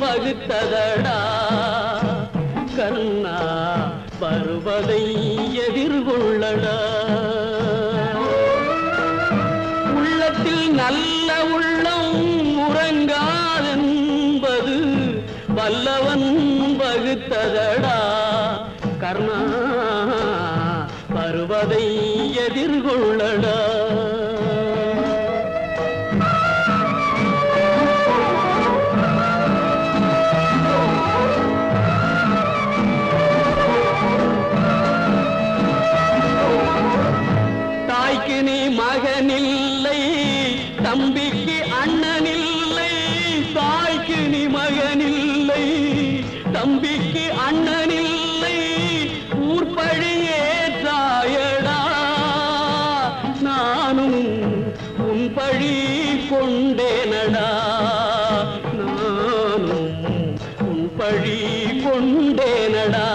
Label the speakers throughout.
Speaker 1: வகுத்ததடா. கண்ணா வருவதை எதிர்கொள்ளடா. உள்ளத்தில் நல்ல உள்ளம் உறங்காதென்பது வல்லவன் வகுத்ததடா. கர்ணா வருவதை எதிர்கொள்ளடா. தம்பிக்கு அண்ணனில்லை தாய்க்கு நீ மகனில்லை தம்பிக்கு அண்ணனில்லை ஊர்பழியே தாயடா நானும் உன் பழி கொண்டேனடா. நானும் உன் பழி கொண்டேனடா.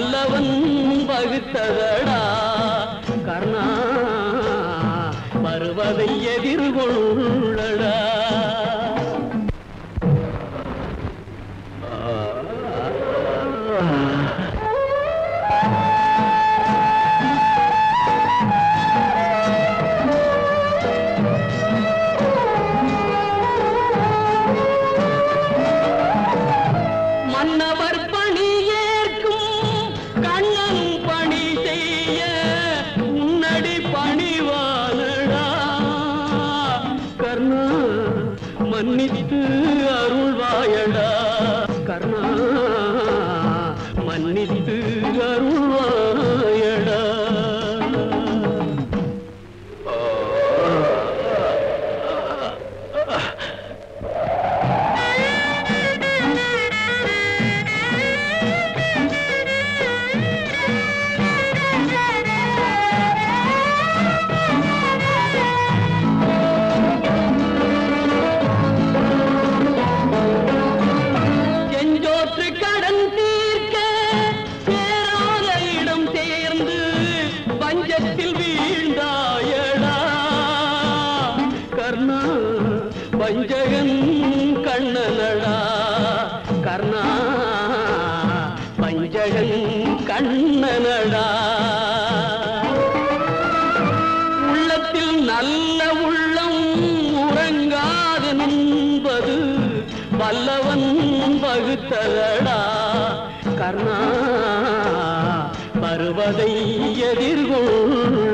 Speaker 1: வல்லவன் வகுத்ததடா. கர்ணா வருவதை எதிர்கொள்ளடா மன்னித்து அருள்வாயடா. கர்ணா மன்னித்து கர்ணா பஞ்சகன் கண்ணனடா. கர்ணா பஞ்சகன் கண்ணனடா. உள்ளத்தில் நல்ல உள்ளம் உறங்காது நின்பது வல்லவன் வகுத்ததடா கர்ணா பருவதை எதிர்கொள்.